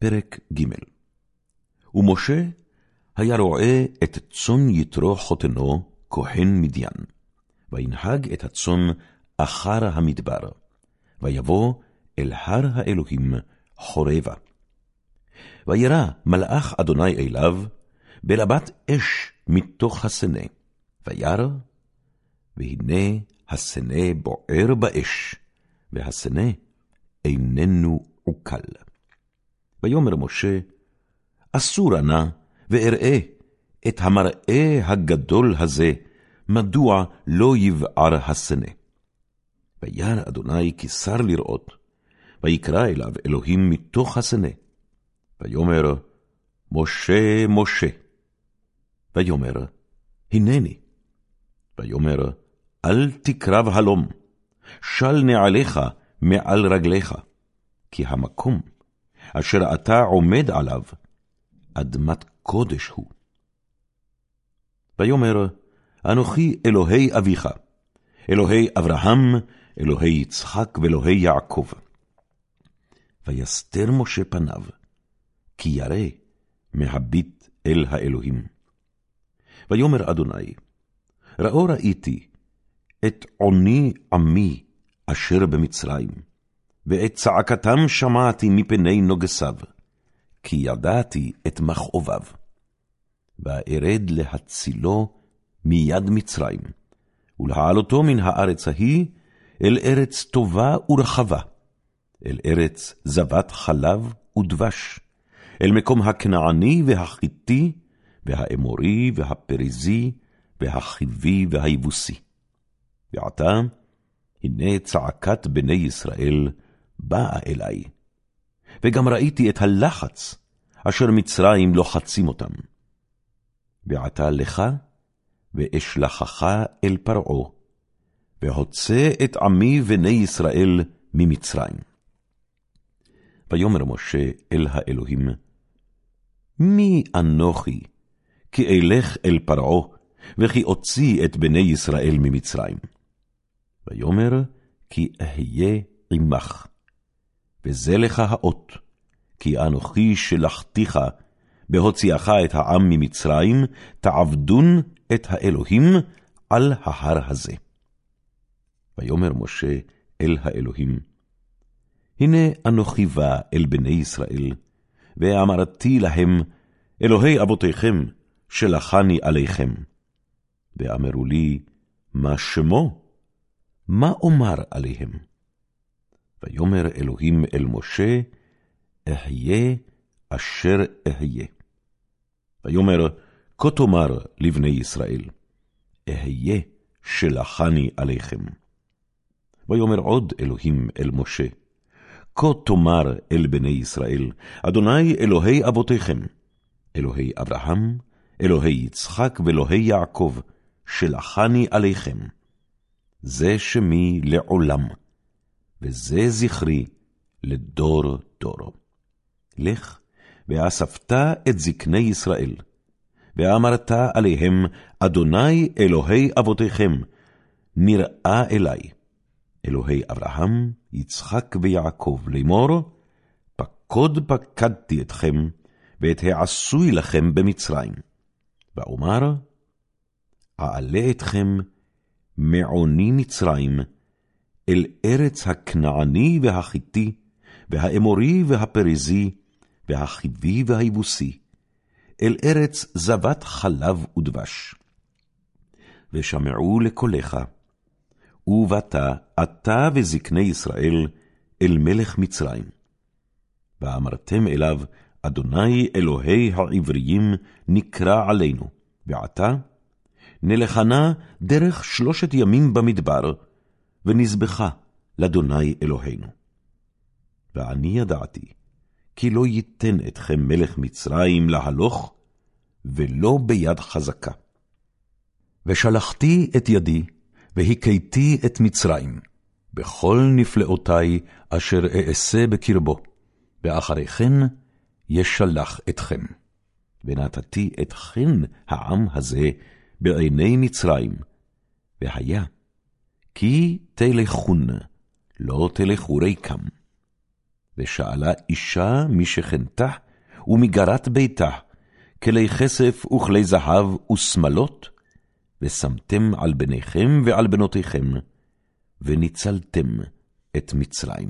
פרק ג' ומשה היה רועה את צאן יתרו חותנו, כהן מדיין, וינהג את הצאן אחר המדבר, ויבוא אל הר האלוהים חורבה. וירא מלאך אדוני אליו, בלבת אש מתוך הסנה, וירא, והנה הסנה בוער באש, והסנה איננו עוקל. ויאמר משה, אסורה נא, ואראה את המראה הגדול הזה, מדוע לא יבער הסנה. וירא אדוני כי שר לראות, ויקרא אליו אלוהים מתוך הסנה. ויאמר, משה, משה. ויאמר, הנני. ויאמר, אל תקרב הלום, של נעליך מעל רגליך, כי המקום אשר אתה עומד עליו, אדמת קודש הוא. ויאמר, אנוכי אלוהי אביך, אלוהי אברהם, אלוהי יצחק ואלוהי יעקב. ויסתר משה פניו, כי ירא מהביט אל האלוהים. ויאמר אדוני, ראו ראיתי את עוני עמי אשר במצרים, ואת צעקתם שמעתי מפני נוגסיו, כי ידעתי את מכאוביו. וארד להצילו מיד מצרים, ולהעלותו מן הארץ ההיא אל ארץ טובה ורחבה, אל ארץ זבת חלב ודבש, אל מקום הכנעני והחיתי, והאמורי והפריזי, והחיבי והיבוסי. ועתה, הנה צעקת בני ישראל באה אלי. וגם ראיתי את הלחץ אשר מצרים לוחצים אותם. ועתה לך, ואשלחך אל פרעה, והוצא את עמי בני ישראל ממצרים. ויאמר משה אל האלוהים, מי אנוכי, כי אלך אל פרעה, וכי אוציא את בני ישראל ממצרים? ויאמר, כי אהיה עמך. וזה לך האות, כי אנוכי שלחתיך, בהוציאך את העם ממצרים, תעבדון את האלוהים על ההר הזה. ויאמר משה אל האלוהים, הנה אנוכי בא אל בני ישראל, ואמרתי להם, אלוהי אבותיכם, שלחני עליכם. ואמרו לי, מה שמו? מה אומר עליהם? ויאמר אלוהים אל משה, אהיה אשר אהיה. ויאמר, כה תאמר לבני ישראל, אהיה שלחני עליכם. ויאמר עוד אלוהים אל משה, כה תאמר אל בני ישראל, אדוני אלוהי אבותיכם, אלוהי אברהם, אלוהי יצחק ואלוהי יעקב, שלחני עליכם. זה שמי לעולם, וזה זכרי לדור דורו. לך, ואספת את זקני ישראל, ואמרת עליהם, אדוני אלוהי אבותיכם, נראה אלי, אלוהי אברהם, יצחק ויעקב, לאמור, פקוד פקדתי אתכם, ואת העשוי לכם במצרים. ואומר, אעלה אתכם מעוני מצרים, אל ארץ הכנעני והחיתי, והאמורי והפריזי, והחיבי והיבוסי, אל ארץ זבת חלב ודבש. ושמעו לקולך, ובאת אתה וזקני ישראל אל מלך מצרים. ואמרתם אליו, אדוני אלוהי העבריים נקרא עלינו, ועתה נלכנה דרך שלושת ימים במדבר, ונזבחה לאדוני אלוהינו. ואני ידעתי, כי לא ייתן אתכם מלך מצרים להלוך, ולא ביד חזקה. ושלחתי את ידי, והכיתי את מצרים, בכל נפלאותי אשר אעשה בקרבו, ואחרי כן ישלח אתכם. ונתתי את חן העם הזה בעיני מצרים, והיה, כי תלכון, לא תלכו ריקם. ושאלה אישה משכנתה ומגרת ביתה, כלי כסף וכלי זהב ושמלות, ושמתם על בניכם ועל בנותיכם, וניצלתם את מצרים.